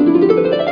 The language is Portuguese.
Música